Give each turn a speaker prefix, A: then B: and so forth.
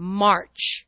A: March.